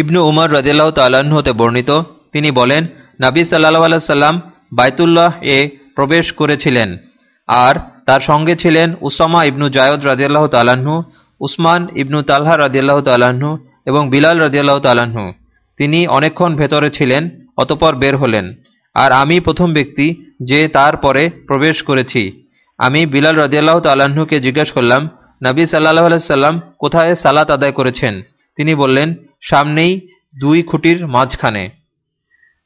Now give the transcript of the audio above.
ইবনু উমর রদিল্লাহ তাল্লাহ্ন হতে বর্ণিত, তিনি বলেন, নাবী সাল্লাহ আলাইসাল্লাম বাইতুল্লাহ এ প্রবেশ করেছিলেন। আর তার সঙ্গে ছিলেন উসামা ইবনু জায়দ রাজিয়াল্লাহ তালাহু উসমান ইবনু তালহা রাজিয়াল্লাহ তালাহু এবং বিলাল রাজিয়াল্লাহ তালাহু তিনি অনেকক্ষণ ভেতরে ছিলেন, অতপর বের হলেন। আর আমি প্রথম ব্যক্তি যে তার পরে প্রবেশ করেছি। আমি বিলাল রাজিয়াল্লাহ তালাহুকে জিজ্ঞেস করলাম, নবী সাল্লাহ আলাইসাল্লাম কোথায় সালাত আদায় করেছেন? তিনি বললেন সামনেই দুই খুঁটির মাঝখানে।